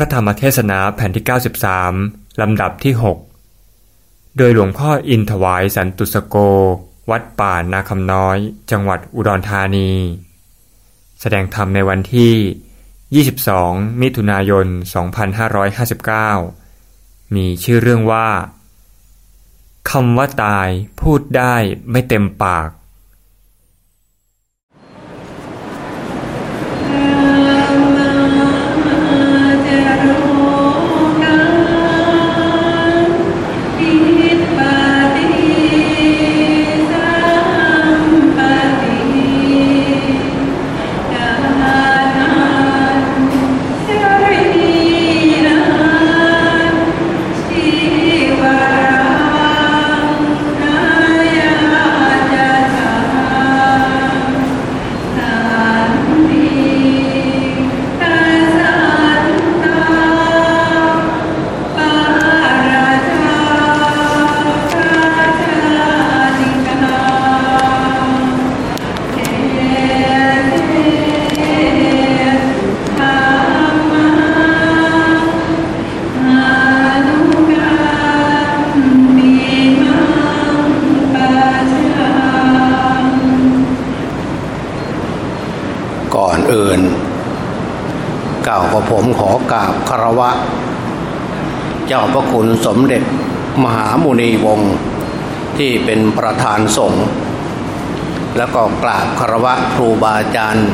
ระธรรมเทศนาแผ่นที่ 93 ลำดับที่ 6 โดยหลวงพ่ออินถวายสันตุสโก วัดป่านาคำน้อย จังหวัดอุดรธานี แสดงธรรมในวันที่ 22 มิถุนายน 2559 มีชื่อเรื่องว่าคำว่าตายพูดได้ไม่เต็มปาก เจ้าพระคุณสมเด็จมหามุนีวงศ์ที่เป็นประธานสงฆ์แล้วก็กราบคารวะครูบาอาจารย์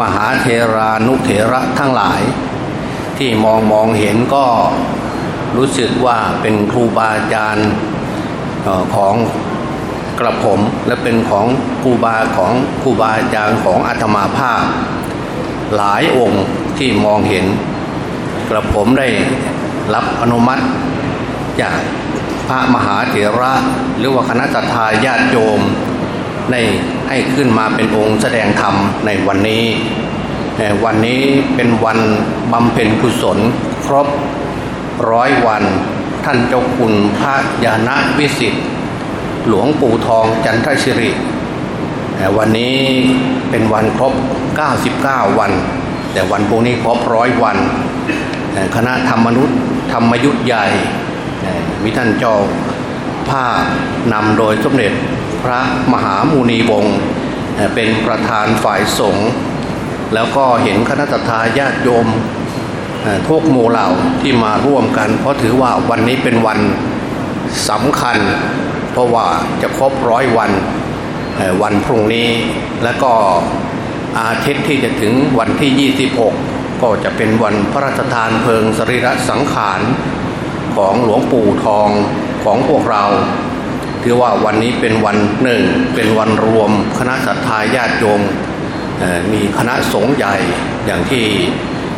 มหาเทรานุเถระทั้งหลาย ที่มองมองเห็นก็รู้สึกว่าเป็นครูบาอาจารย์ของกระผมและเป็นของครูบาของครูบาอาจารย์ของอาตมาภาพ หลายองค์ที่มองเห็น กระผมได้รับอนุมัติจากพระมหาเถระหรือว่าคณะทาญาติโยมในให้ขึ้นมาเป็นองค์แสดงธรรมในวันนี้ วันนี้เป็นวันบำเพ็ญกุศลครบร้อยวัน ท่านเจ้าคุณพระยาณวิสิทธิ์หลวงปู่ทองจันทชิริวันนี้เป็นวันครบ 99 วัน แต่วันพวกนี้ครบร้อยวัน คณะธรรมนุษย์ธรรมยุทธใหญ่ มีท่านเจ้าภาพนำโดยสมเด็จพระมหามูนีวงศ์เป็นประธานฝ่ายสงฆ์แล้วก็เห็นคณะทาญาติโยมทุกโมเหล่าที่มาร่วมกัน เพราะถือว่าวันนี้เป็นวันสำคัญ เพราะว่าจะครบร้อยวันวันพรุ่งนี้ แล้วก็อาทิตย์ที่จะถึงวันที่ 26 ก็จะเป็นวันพระราชทานเพลิงสรีระสังขารของหลวงปู่ทองของพวกเราถือว่าวันนี้เป็นวันหนึ่ง เป็นวันรวมคณะสัตยาญาติโยมมีคณะสงฆ์ใหญ่อย่างที่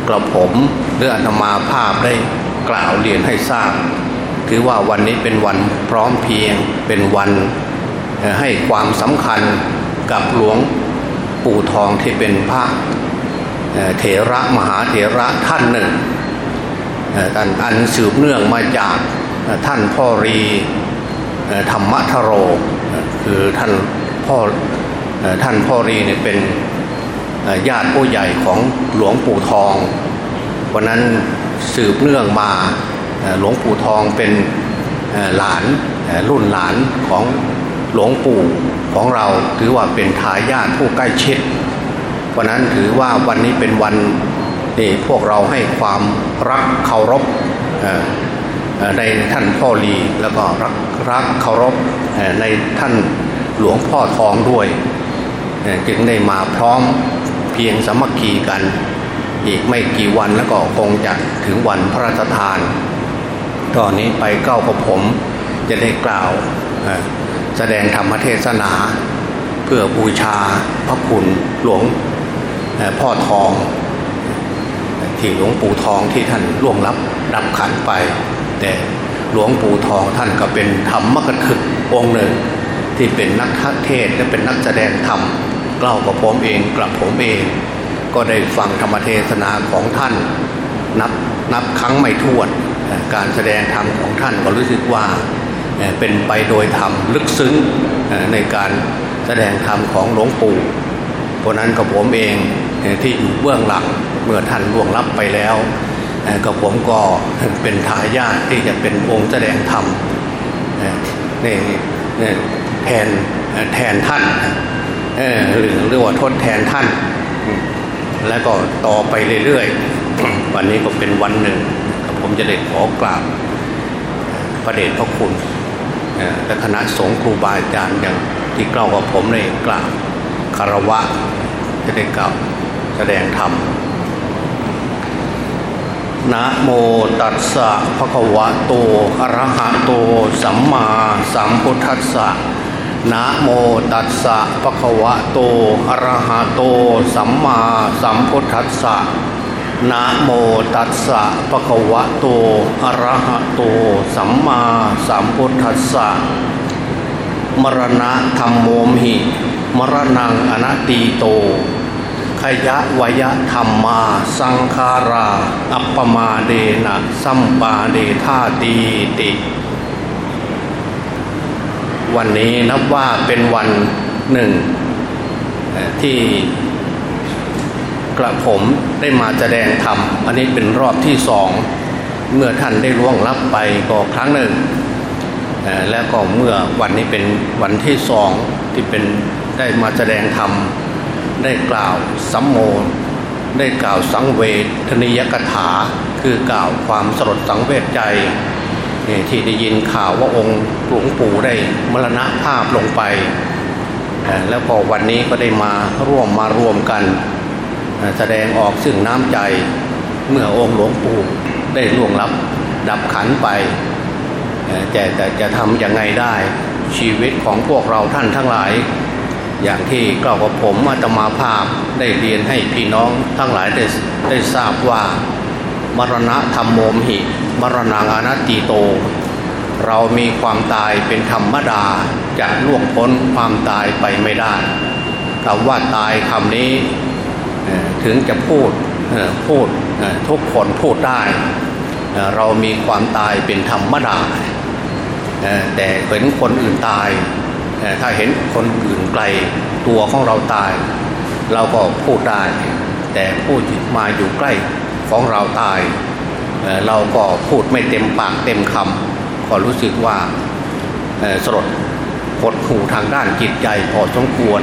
กระผมเรื่ออาตมาภาพได้กล่าวเรียนให้ทราบ ถือว่าวันนี้เป็นวันพร้อมเพียงเป็นวันให้ความสำคัญกับหลวงปู่ทองที่เป็นพระ เถระมหาเถระท่านหนึ่งท่านอันสืบเนื่องมาจากท่านพ่อรีธรรมทโร คือท่านพ่อท่านพ่อรีเนี่ยเป็นญาติผู้ใหญ่ของหลวงปู่ทองวันนั้นสืบเนื่องมาหลวงปู่ทองเป็นหลานรุ่นหลานของหลวงปู่ของเราถือว่าเป็นทายาทผู้ใกล้ชิด ราะนั้นถือว่าวันนี้เป็นวันที่พวกเราให้ความรักเคารพในท่านพ่อลีแล้วก็รักรักเคารพในท่านหลวงพ่อทองด้วย จึงได้มาพร้อมเพียงสมัคคีกัน อีกไม่กี่วันแล้วก็คงจะถึงวันพระราชทาน ตอนนี้ไปเก้ากับผมจะได้กล่าวแสดงธรรมเทศนา เพื่อบูชาพระคุณหลวง พ่อทอง ที่หลวงปู่ทองที่ท่านล่วงลับดับขันไป แต่หลวงปู่ทองท่านก็เป็นธรรมมกถึกองค์หนึ่ง ที่เป็นนักเทศและเป็นนักแสดงธรรมกล่าวกับผมเองกลับผมเอง ก็ได้ฟังธรรมเทศนาของท่าน นับนับครั้งไม่ถ้วนการแสดงธรรมของท่านก็รู้สึกว่าเป็นไปโดยธรรมลึกซึ้งในการแสดงธรรมของหลวงปู่ ราะนั้นกับผมเองที่อยู่เบื้องหลังเมื่อท่านล่วงลับไปแล้วก็ผมก็เป็นทายาทที่จะเป็นองค์แสดงธรรมนี่แทนแทนท่านหรือเรียกว่าทดแทนท่าน แล้วก็ต่อไปเรื่อยๆ วันนี้ก็เป็นวันหนึ่ง ผมจะได้ขอกราบพระเดชพระคุณและคณะสงฆ์ครูบาอาจารย์อย่างที่เกล่าวกับผมเลยกราบ คารวะจะได้กล่าวแสดงธรรมนะโมตัสสะภะคะวะโตอะระหะโต สัมมาสัมพุทธัสสะนะโมตัสสะภะคะวะโตอะระหะโต สัมมาสัมพุทธัสสะนะโมตัสสะภะคะวะโตอะระหะโต สัมมาสัมพุทธัสสะมรณะธรรมโมมหิ มรณังอนัตติโต ขยะวยธรรมมา สังคารา อัปปมาเดนะสัมปาเดธาตีติ วันนี้นับว่าเป็นวันหนึ่ง ที่กระผมได้มาแสดงธรรม อันนี้เป็นรอบที่สอง เมื่อท่านได้ล่วงลับไปก็ครั้งหนึ่ง แล้วก็เมื่อวันนี้เป็นวันที่สองที่เป็น ได้มาแสดงธรรมได้กล่าวสัมโมได้กล่าวสังเวทนิยกถา คือกล่าวความสลดสังเวชใจที่ได้ยินข่าวว่าองค์หลวงปู่ได้มรณะภาพลงไป แล้วก็วันนี้ก็ได้มาร่วมมารวมกัน แสดงออกซึ่งน้ำใจเมื่อองค์หลวงปู่ได้ล่วงลับดับขันไป แต่แต่จะทำยังไงได้ชีวิตของพวกเราท่านทั้งหลาย อย่างที่กล่าวกับผมอาตมาภาพได้เรียนให้พี่น้องทั้งหลายได้ได้ทราบว่ามรณะธรรมโมมหิ มรณางานาตีโต เรามีความตายเป็นธรรมดาจะล่วงพ้นความตายไปไม่ได้คำว่าตายคำนี้ถึงจะพูดพูดทุกคนพูดได้เรามีความตายเป็นธรรมดาแต่เห็นคนอื่นตาย ถ้าเห็นคนอื่นไกลตัวของเราตาย เราก็พูดได้ แต่พูดมาอยู่ใกล้ของเราตาย เราก็พูดไม่เต็มปากเต็มคำก็รู้สึกว่าสลดหดหู่ทางด้านจิตใจพอสมควร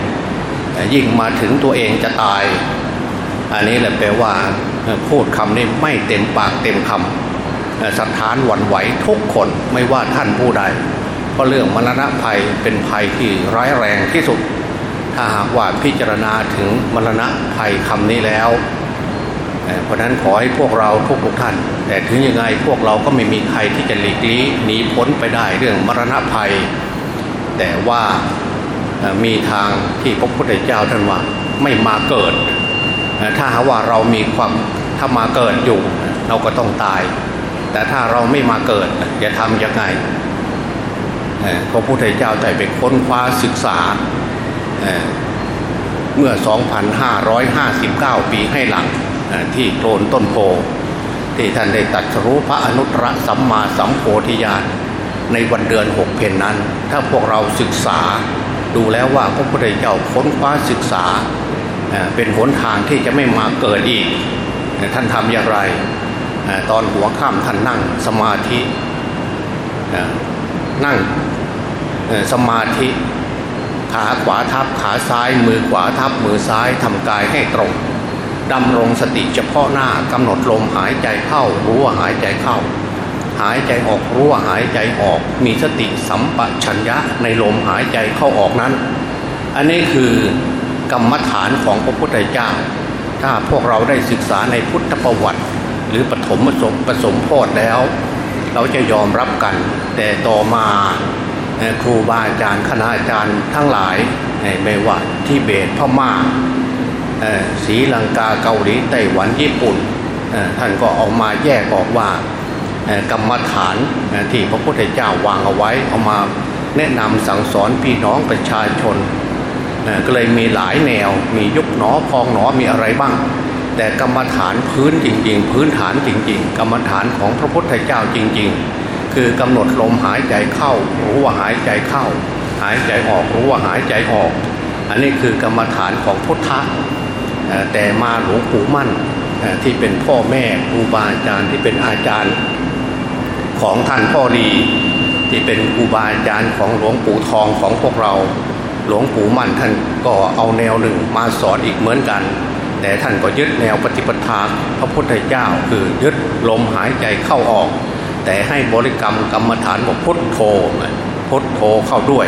ยิ่งมาถึงตัวเองจะตาย อันนี้แหละแปลว่าพูดคำนี้ไม่เต็มปากเต็มคำสถานหวั่นไหวทุกคนไม่ว่าท่านผู้ใด เพราะเรื่องมรณะภัยเป็นภัยที่ร้ายแรงที่สุด ถ้าหากว่าพิจารณาถึงมรณะภัยคำนี้แล้ว เพราะนั้นขอให้พวกเราทุกทุกท่าน แต่ถึงยังไงพวกเราก็ไม่มีใครที่จะหลีกลี่หนีพ้นไปได้เรื่องมรณะภัย แต่ว่ามีทางที่พระพุทธเจ้าท่านว่าไม่มาเกิด ถ้าหากว่าเรามีความถ้ามาเกิดอยู่ เราก็ต้องตาย แต่ถ้าเราไม่มาเกิดจะทำยังไง พระพุทธเจ้าได้ไปค้นคว้าศึกษาเมื่อ 2,559 ปีให้หลังที่โคลนต้นโพที่ท่านได้ตัดรู้พระอนุตตรสัมมาสัมโพธิญาณในวันเดือนหกเพนนั้น ถ้าพวกเราศึกษาดูแล้วว่าพระพุทธเจ้าค้นคว้าศึกษา เป็นหนทางที่จะไม่มาเกิดอีก ท่านทำอย่างไร ตอนหัวข้ามท่านนั่งสมาธินั่ง สมาธิขาขวาทับขาซ้าย มือขวาทับมือซ้ายทำกายให้ตรงดำรงสติเฉพาะหน้ากำหนดลมหายใจเข้ารู้ว่าหายใจเข้า หายใจออกรู้ว่าหายใจออก มีสติสัมปชัญญะในลมหายใจเข้าออกนั้น อันนี้คือกรรมฐานของพระพุทธเจ้า ถ้าพวกเราได้ศึกษาในพุทธประวัติ หรือปฐมผสมผสมโพธแล้ว เราจะยอมรับกัน แต่ต่อมา ครูบาอาจารย์คณาจารย์ทั้งหลายไม่ว่าที่เบตพม่าศรีลังกาเกาหลีไต้หวันญี่ปุ่นท่านก็ออกมาแยกออกว่ากรรมฐานที่พระพุทธเจ้าวางเอาไว้เอามาแนะนำสั่งสอนพี่น้องประชาชนก็เลยมีหลายแนวมียุบหนอพองหนอมีอะไรบ้าง แต่กรรมฐานพื้นจริง ๆ พื้นฐานจริง ๆ กรรมฐานของพระพุทธเจ้าจริง ๆ คือกำหนดลมหายใจเข้า รู้ว่าหายใจเข้า หายใจออกรู้ว่าหายใจออก อันนี้คือกรรมฐานของพุทธะแต่มาหลวงปู่มั่นที่เป็นพ่อแม่ครูบาอาจารย์ที่เป็นอาจารย์ของท่านพ่อดีที่เป็นครูบาอาจารย์ของหลวงปู่ทองของพวกเรา หลวงปู่มั่นท่านก็เอาแนวหนึ่งมาสอนอีกเหมือนกัน แต่ท่านก็ยึดแนวปฏิปทาพระพุทธเจ้าคือยึดลมหายใจเข้าออก แต่ให้บริกรรมกรรมฐานบอกพุทโธพุทโธเข้าด้วย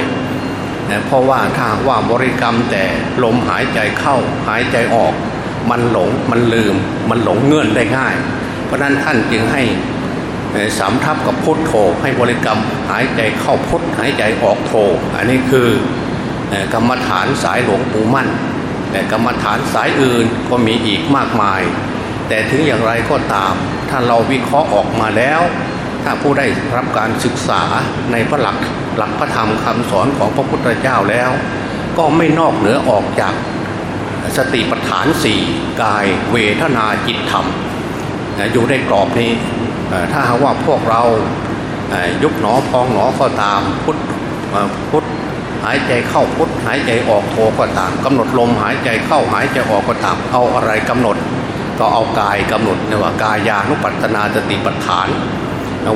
นะเพราะว่าถ้าว่าบริกรรมแต่ลมหายใจเข้าหายใจออก มันหลงมันลืม มันหลงเงื่อนได้ง่าย เพราะนั้นท่านจึงให้สามทับกับพุทโธให้บริกรรมหายใจเข้าพุทหายใจออกโธอันนี้คือกรรมฐานสายหลวงปู่มั่น แต่กรรมฐานสายอื่นก็มีอีกมากมาย แต่ถึงอย่างไรก็ตาม ถ้าเราวิเคราะห์ออกมาแล้ว ถ้าผู้ได้รับการศึกษาในพระหลักหลักพระธรรมคำสอนของพระพุทธเจ้าแล้ว ก็ไม่นอกเหนือออกจากสติปัฏฐานสี่กายเวทนาจิตธรรม อยู่ในกรอบนี้ถ้าหากว่าพวกเรายุบหนอพองหนอก็ตามพุทพุทหายใจเข้าพุทหายใจออกโทก็ตามกำหนดลมหายใจเข้าหายใจออกก็ตาม เอาอะไรกำหนด ก็เอากายกำหนดเนะว่ากายานุปัตนาสติปัฏฐาน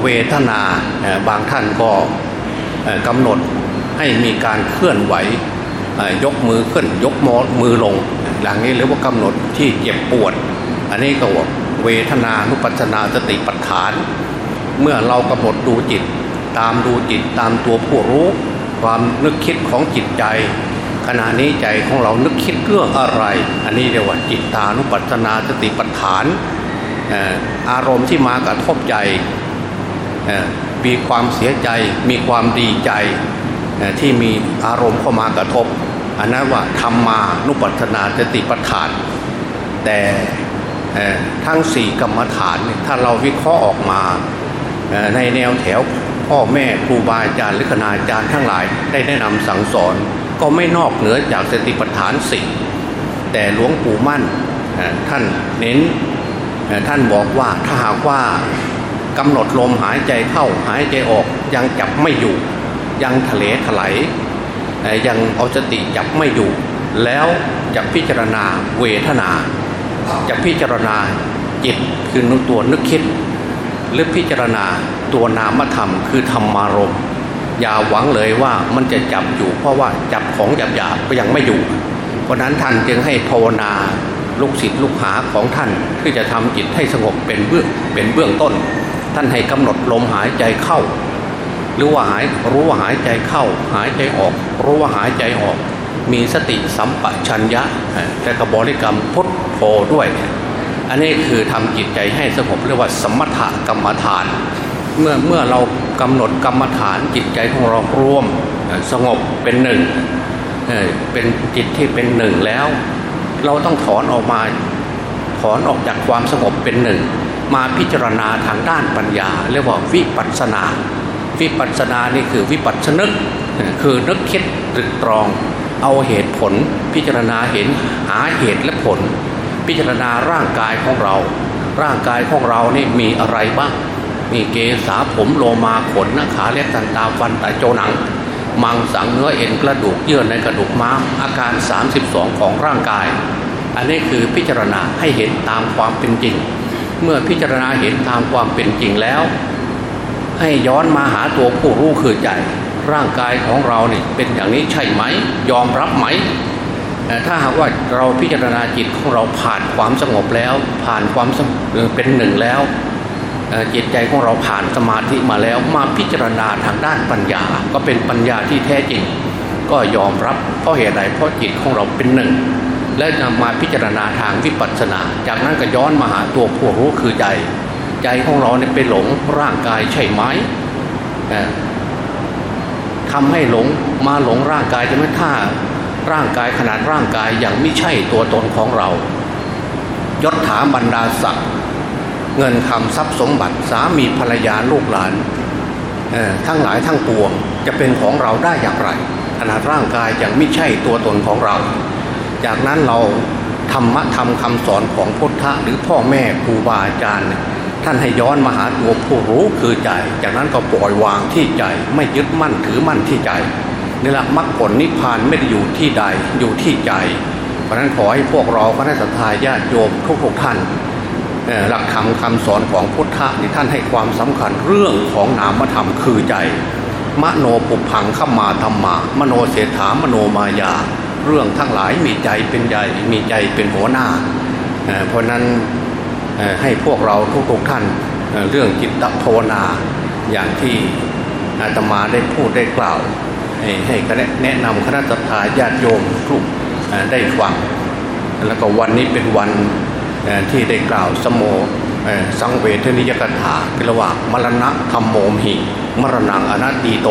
เวทนาบางท่านก็กำหนดให้มีการเคลื่อนไหวยกมือขึ้นยกมอมือลงหลังนี้เรียกว่ากำหนดที่เจ็บปวด อันนี้ก็ว่าเวทนานุปัสนาสติปัฏฐาน เมื่อเรากำหนดดูจิต ตามดูจิตตามตัวผู้รู้ ความนึกคิดของจิตใจ ขณะนี้ใจของเรานึกคิดเรื่องอะไร อันนี้เรียกว่าจิตตานุปัสนาสติปัฏฐานอารมณ์ที่มากระทบใจ มีความเสียใจ มีความดีใจที่มีอารมณ์เข้ามากระทบ อันนั้นว่าธรรมานุปัสนาสติปัฏฐาน แต่ทั้งสี่กรรมฐานถ้าเราวิเคราะห์ออกมาในแนวแถวพ่อแม่ครูบาอาจารย์หรือคณาจารย์ทั้งหลายได้แนะนำสั่งสอน ก็ไม่นอกเหนือจากสติปัฏฐานสี่แต่หลวงปู่มั่นท่านเน้นท่านบอกว่าถ้าหากว่า กำหนดลมหายใจเข้าหายใจออกยังจับไม่อยู่ ยังทะเลถลายยังเอาสติจับไม่อยู่ แล้วจะพิจารณาเวทนา จะพิจารณาจิตคือนุตัวนึกคิด หรือพิจารณาตัวนามธรรมคือธรรมารมอย่าหวังเลยว่ามันจะจับอยู่ เพราะว่าจับของหยาบๆก็ยังไม่อยู่ เพราะนั้นท่านจึงให้ภาวนาลูกศิษย์ลูกหาของท่านที่จะทำจิตให้สงบเป็นเบื้องเป็นเบื้องต้น ท่านให้กำหนดลมหายใจเข้า หรือว่าหายรู้ว่าหายใจเข้า หายใจออก รู้ว่าหายใจออก มีสติสัมปชัญญะแต่กบริกรรมพุทโธด้วย อันนี้คือทำจิตใจให้สงบเรียกว่าสมถกรรมฐาน เมื่อเมื่อเรากำหนดกรรมฐานจิตใจของเรารวมสงบเป็นหนึ่งเป็นจิตที่เป็นหนึ่งแล้ว เราต้องถอนออกมา ถอนออกจากความสงบเป็นหนึ่ง มาพิจารณาทางด้านปัญญาเรียกว่าวิปัสนา วิปัสนานี่คือวิปัสสนึกคือนึกคิดตรึกตรอง เอาเหตุผล พิจารณาเห็นหาเหตุและผล พิจารณาร่างกายของเรา ร่างกายของเรานี่มีอะไรบ้าง มีเกสาผมโลมาขนนะขาเล็บตันตาฟันตาโจหนัง มังสังเนื้อเอ็นกระดูกเยื่อในกระดูกม้ามอาการ 32 ของร่างกาย อันนี้คือพิจารณาให้เห็นตามความเป็นจริง เมื่อพิจารณาเห็นตามความเป็นจริงแล้ว ให้ย้อนมาหาตัวผู้รู้คือใจ ร่างกายของเราเนี่ยเป็นอย่างนี้ใช่ไหม ยอมรับไหม ถ้าหากว่าเราพิจารณาจิตของเราผ่านความสงบแล้ว ผ่านความเป็นหนึ่งแล้วจิตใจของเราผ่านสมาธิมาแล้วมาพิจารณาทางด้านปัญญา ก็เป็นปัญญาที่แท้จริง ก็ยอมรับเพราะเหตุใดเพราะจิตของเราเป็นหนึ่ง และนำมาพิจารณาทางวิปัสสนา จากนั้นก็ย้อนมาหาตัวผู้รู้คือใจ ใจของเราเนี่ยไปหลงร่างกายใช่ไหมทำให้หลงมาหลงร่างกายจะไม่ถ้าร่างกายขนาดร่างกายอย่างไม่ใช่ตัวตนของเรา ยศถาบรรดาศักดิ์เงินคำทรัพย์สมบัติสามีภรรยาลูกหลานทั้งหลายทั้งปวงจะเป็นของเราได้อย่างไรขนาดร่างกายยังไม่ใช่ตัวตนของเรา จากนั้นเราธรรมะธรรมคำสอนของพุทธะหรือพ่อแม่ครูบาอาจารย์ ท่านให้ย้อนมาหาตัวผู้รู้คือใจ จากนั้นก็ปล่อยวางที่ใจ ไม่ยึดมั่นถือมั่นที่ใจนี่แหละมรรคผลนิพพานไม่ได้อยู่ที่ใดอยู่ที่ใจ เพราะฉะนั้นขอให้พวกเราคณะสัตยาญาติโยมทุกๆท่านหลักธรรมคำสอนของพุทธะที่ท่านให้ความสำคัญเรื่องของนามธรรมคือใจ มโนปุพังขมาธรรมามโนเสถามโนมายา เรื่องทั้งหลายมีใจเป็นใหญ่มีใจเป็นหัวหน้า เพราะนั้นให้พวกเราทุกๆท่านเรื่องจิตภาวนาอย่างที่อาตมาได้พูดได้กล่าว ให้แนะนำคณะสัตยาญาติโยมทุกได้ฟังแล้วก็วันนี้เป็นวันที่ได้กล่าวสมโมสังเวทนิยกถาคือระหว่างมรณะธรรมโมหิ มรณังอนัตติโต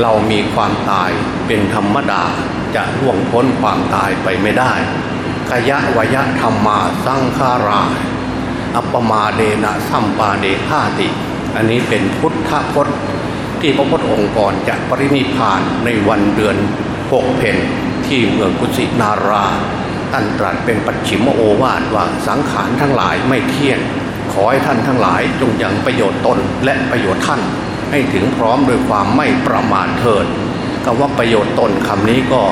เรามีความตายเป็นธรรมดาจะล่วงพ้นความตายไปไม่ได้กยะวยะธรรมาสังขาราอัปปมาเดนะสัมปาเดธาติ อันนี้เป็นพุทธพจน์ที่พระพุทธองค์ก่อนจะปรินิพานในวันเดือนหกเพนที่เมืองกุสินาราท่านตรัสเป็นปัจฉิมโอวาทว่าสังขารทั้งหลายไม่เที่ยง ขอให้ท่านทั้งหลายจงยังประโยชน์ตนและประโยชน์ท่าน ให้ถึงพร้อมโดยความไม่ประมาทเถิดคำว่าประโยชน์ตนคำนี้ก็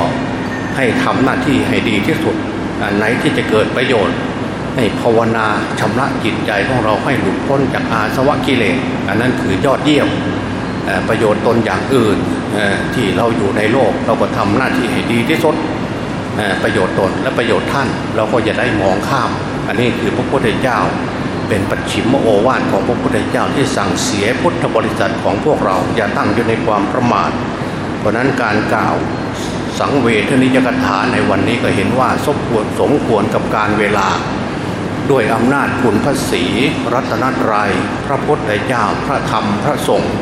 ให้ทำหน้าที่ให้ดีที่สุดอันไหนที่จะเกิดประโยชน์ ให้ภาวนาชำระจิตใจของเราให้หลุดพ้นจากอาสวะกิเลสอันนั้นคือยอดเยี่ยมประโยชน์ตนอย่างอื่นที่เราอยู่ในโลกเราก็ทำหน้าที่ให้ดีที่สุดประโยชน์ตนและประโยชน์ท่าน เราก็จะได้มองข้าม อันนี้คือพระพุทธเจ้า เป็นปัจฉิมโอวาทของพระพุทธเจ้าที่สั่งเสียพุทธบริษัทของพวกเราอย่าตั้งอยู่ในความประมาท เพราะนั้นการกล่าวสังเวทนิยกถาในวันนี้ก็เห็นว่าสมควรสมควรกับการเวลา ด้วยอำนาจคุณพระศีรัตนตรยัย พระพุทธเจ้าพระธรรมพระสงฆ์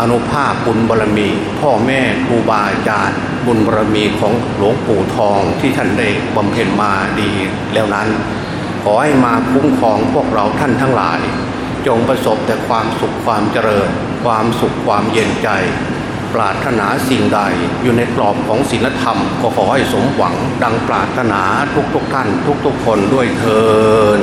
อนุภาพบุญบารมี พ่อแม่ครูบาอาจารย์บุญบารมีของหลวงปู่ทองที่ท่านได้บำเพ็ญมาดีแล้วนั้น ขอให้มาคุ้มครองพวกเราท่านทั้งหลาย จงประสบแต่ความสุขความเจริญ ความสุขความเย็นใจ ปราถนาสิ่งใดอยู่ในกรอบของศีลธรรม ก็ขอให้สมหวังดังปราถนาทุกๆท่าน ทุกๆคนด้วยเทอ